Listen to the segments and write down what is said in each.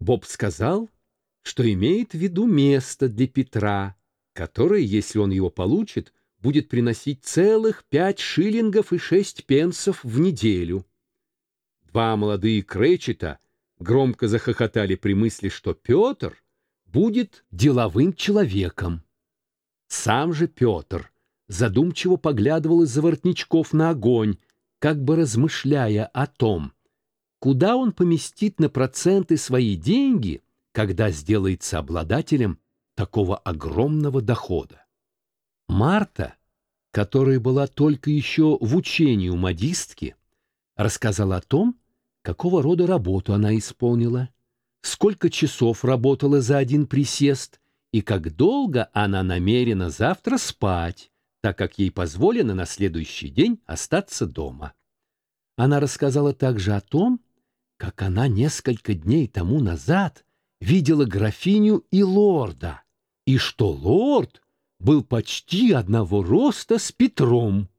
Боб сказал, что имеет в виду место для Петра, которое, если он его получит, будет приносить целых пять шиллингов и шесть пенсов в неделю. Два молодые кречета громко захохотали при мысли, что Петр будет деловым человеком. Сам же Петр задумчиво поглядывал из-за воротничков на огонь, как бы размышляя о том, куда он поместит на проценты свои деньги, когда сделается обладателем такого огромного дохода. Марта, которая была только еще в учении у модистки, рассказала о том, какого рода работу она исполнила, сколько часов работала за один присест и как долго она намерена завтра спать, так как ей позволено на следующий день остаться дома. Она рассказала также о том, как она несколько дней тому назад видела графиню и лорда, и что лорд был почти одного роста с Петром.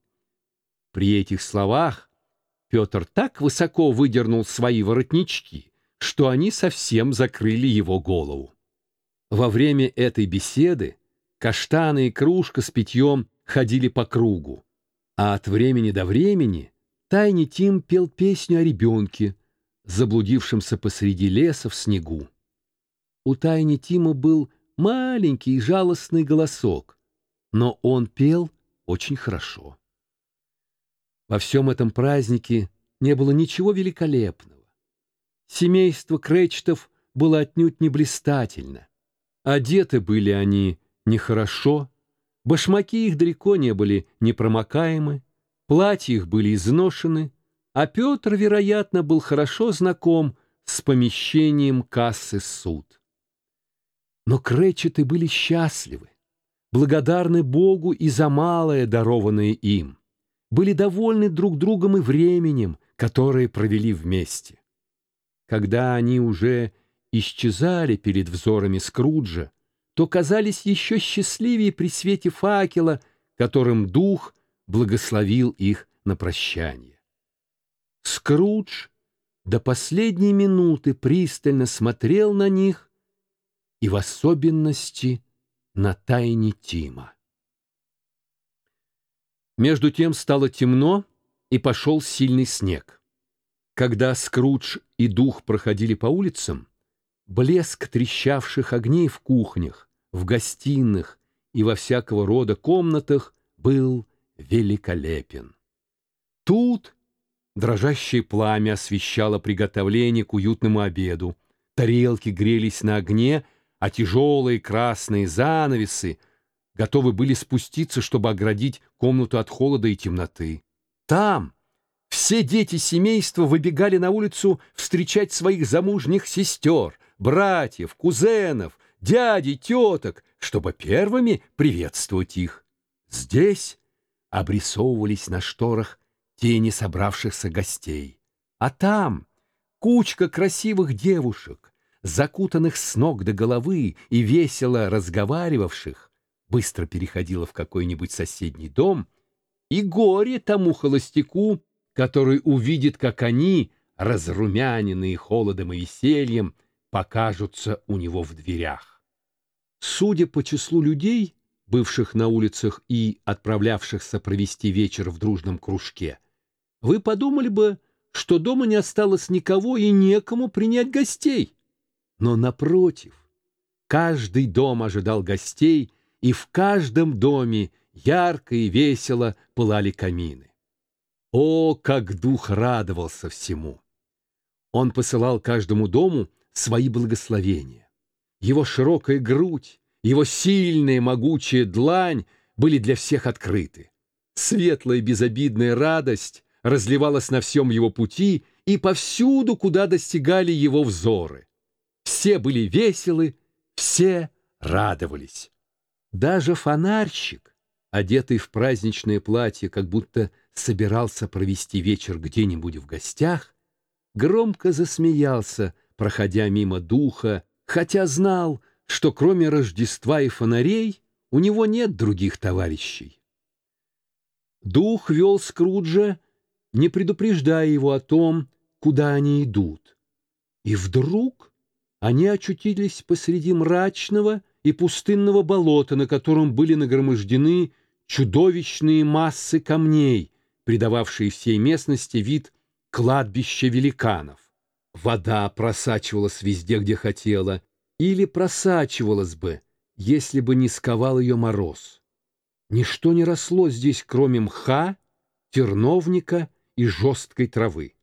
При этих словах Петр так высоко выдернул свои воротнички, что они совсем закрыли его голову. Во время этой беседы каштаны и кружка с питьем ходили по кругу, а от времени до времени Тайни Тим пел песню о ребенке, заблудившемся посреди леса в снегу. У Тайни Тима был маленький и жалостный голосок, но он пел очень хорошо. Во всем этом празднике не было ничего великолепного. Семейство Кречетов было отнюдь не блистательно. Одеты были они нехорошо, башмаки их далеко не были непромокаемы, платья их были изношены, а Петр, вероятно, был хорошо знаком с помещением кассы суд. Но Кречеты были счастливы, благодарны Богу и за малое, дарованное им были довольны друг другом и временем, которое провели вместе. Когда они уже исчезали перед взорами Скруджа, то казались еще счастливее при свете факела, которым дух благословил их на прощание. Скрудж до последней минуты пристально смотрел на них и в особенности на тайне Тима. Между тем стало темно, и пошел сильный снег. Когда Скрудж и Дух проходили по улицам, блеск трещавших огней в кухнях, в гостиных и во всякого рода комнатах был великолепен. Тут дрожащее пламя освещало приготовление к уютному обеду, тарелки грелись на огне, а тяжелые красные занавесы — готовы были спуститься, чтобы оградить комнату от холода и темноты. Там все дети семейства выбегали на улицу встречать своих замужних сестер, братьев, кузенов, дядей, теток, чтобы первыми приветствовать их. Здесь обрисовывались на шторах тени собравшихся гостей. А там кучка красивых девушек, закутанных с ног до головы и весело разговаривавших, быстро переходила в какой-нибудь соседний дом, и горе тому холостяку, который увидит, как они, разрумяненные холодом и весельем, покажутся у него в дверях. Судя по числу людей, бывших на улицах и отправлявшихся провести вечер в дружном кружке, вы подумали бы, что дома не осталось никого и некому принять гостей. Но, напротив, каждый дом ожидал гостей — и в каждом доме ярко и весело пылали камины. О, как дух радовался всему! Он посылал каждому дому свои благословения. Его широкая грудь, его сильная могучая длань были для всех открыты. Светлая безобидная радость разливалась на всем его пути и повсюду, куда достигали его взоры. Все были веселы, все радовались. Даже фонарщик, одетый в праздничное платье, как будто собирался провести вечер где-нибудь в гостях, громко засмеялся, проходя мимо духа, хотя знал, что кроме Рождества и фонарей у него нет других товарищей. Дух вел Скруджа, не предупреждая его о том, куда они идут. И вдруг они очутились посреди мрачного и пустынного болота, на котором были нагромождены чудовищные массы камней, придававшие всей местности вид кладбища великанов. Вода просачивалась везде, где хотела, или просачивалась бы, если бы не сковал ее мороз. Ничто не росло здесь, кроме мха, терновника и жесткой травы.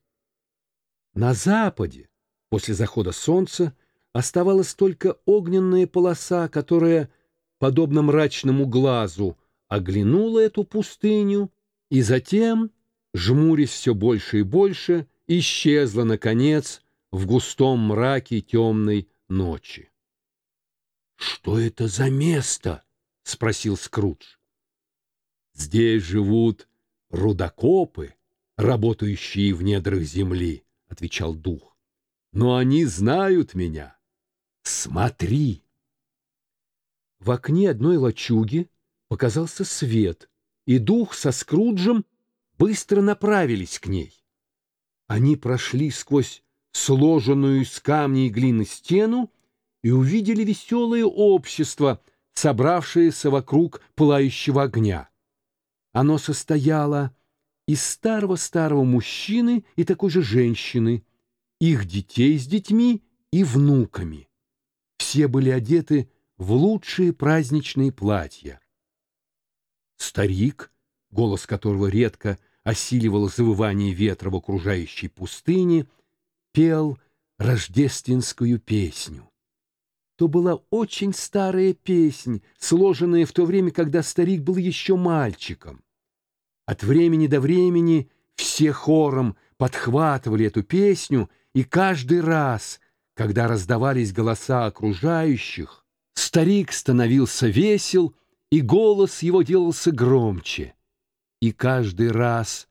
На западе, после захода солнца, оставалась только огненная полоса, которая, подобно мрачному глазу, оглянула эту пустыню и затем, жмурясь все больше и больше, исчезла, наконец, в густом мраке темной ночи. — Что это за место? — спросил Скрудж. — Здесь живут рудокопы, работающие в недрах земли, — отвечал дух. — Но они знают меня. Смотри! В окне одной лачуги показался свет, и дух со Скруджем быстро направились к ней. Они прошли сквозь сложенную из камней и глины стену и увидели веселое общество, собравшееся вокруг пылающего огня. Оно состояло из старого-старого мужчины и такой же женщины, их детей с детьми и внуками. Все были одеты в лучшие праздничные платья. Старик, голос которого редко осиливал завывание ветра в окружающей пустыне, пел рождественскую песню. То была очень старая песнь, сложенная в то время, когда старик был еще мальчиком. От времени до времени все хором подхватывали эту песню, и каждый раз — когда раздавались голоса окружающих, старик становился весел, и голос его делался громче. И каждый раз,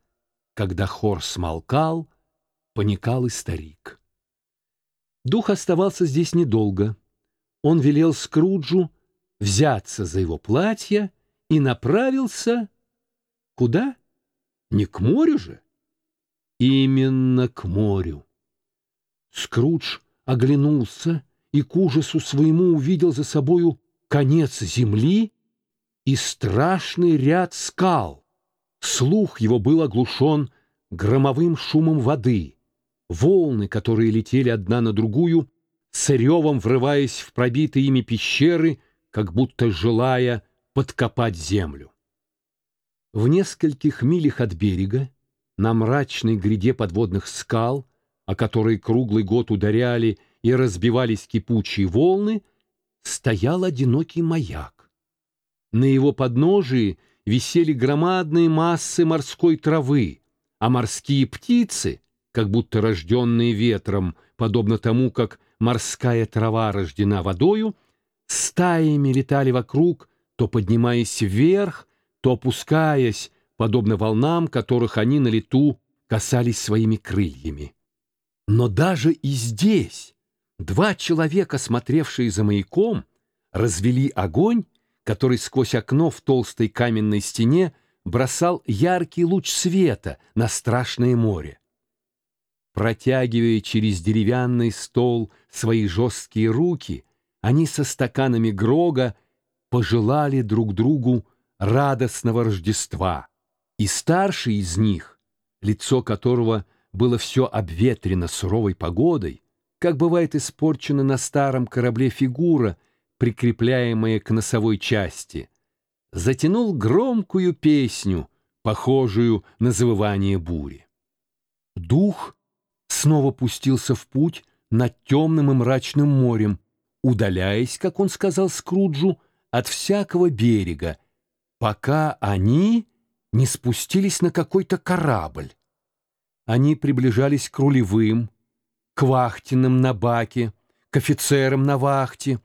когда хор смолкал, паникал и старик. Дух оставался здесь недолго. Он велел Скруджу взяться за его платье и направился... Куда? Не к морю же? Именно к морю. Скрудж оглянулся и к ужасу своему увидел за собою конец земли и страшный ряд скал. Слух его был оглушен громовым шумом воды. Волны, которые летели одна на другую, с врываясь в пробитые ими пещеры, как будто желая подкопать землю. В нескольких милях от берега, на мрачной гряде подводных скал, о которые круглый год ударяли и разбивались кипучие волны, стоял одинокий маяк. На его подножии висели громадные массы морской травы, а морские птицы, как будто рожденные ветром, подобно тому, как морская трава рождена водою, стаями летали вокруг, то поднимаясь вверх, то опускаясь, подобно волнам, которых они на лету касались своими крыльями. Но даже и здесь два человека, смотревшие за маяком, развели огонь, который сквозь окно в толстой каменной стене бросал яркий луч света на страшное море. Протягивая через деревянный стол свои жесткие руки, они со стаканами Грога пожелали друг другу радостного Рождества. И старший из них, лицо которого — было все обветрено суровой погодой, как бывает испорчена на старом корабле фигура, прикрепляемая к носовой части, затянул громкую песню, похожую на завывание бури. Дух снова пустился в путь над темным и мрачным морем, удаляясь, как он сказал Скруджу, от всякого берега, пока они не спустились на какой-то корабль. Они приближались к рулевым, к вахтенным на баке, к офицерам на вахте.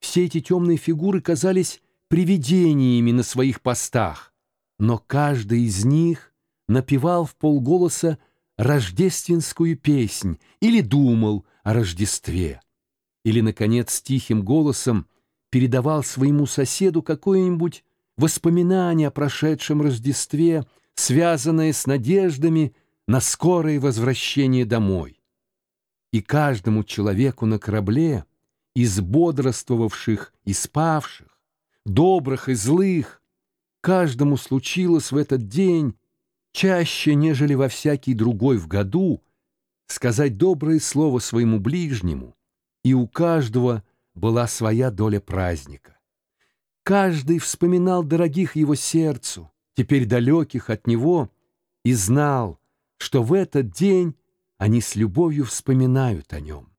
Все эти темные фигуры казались привидениями на своих постах, но каждый из них напевал в полголоса рождественскую песнь или думал о Рождестве, или, наконец, тихим голосом передавал своему соседу какое-нибудь воспоминание о прошедшем Рождестве, связанное с надеждами, на скорое возвращение домой. И каждому человеку на корабле из бодрствовавших и спавших, добрых и злых, каждому случилось в этот день чаще, нежели во всякий другой в году, сказать доброе слово своему ближнему, и у каждого была своя доля праздника. Каждый вспоминал дорогих его сердцу, теперь далеких от него, и знал, что в этот день они с любовью вспоминают о нем.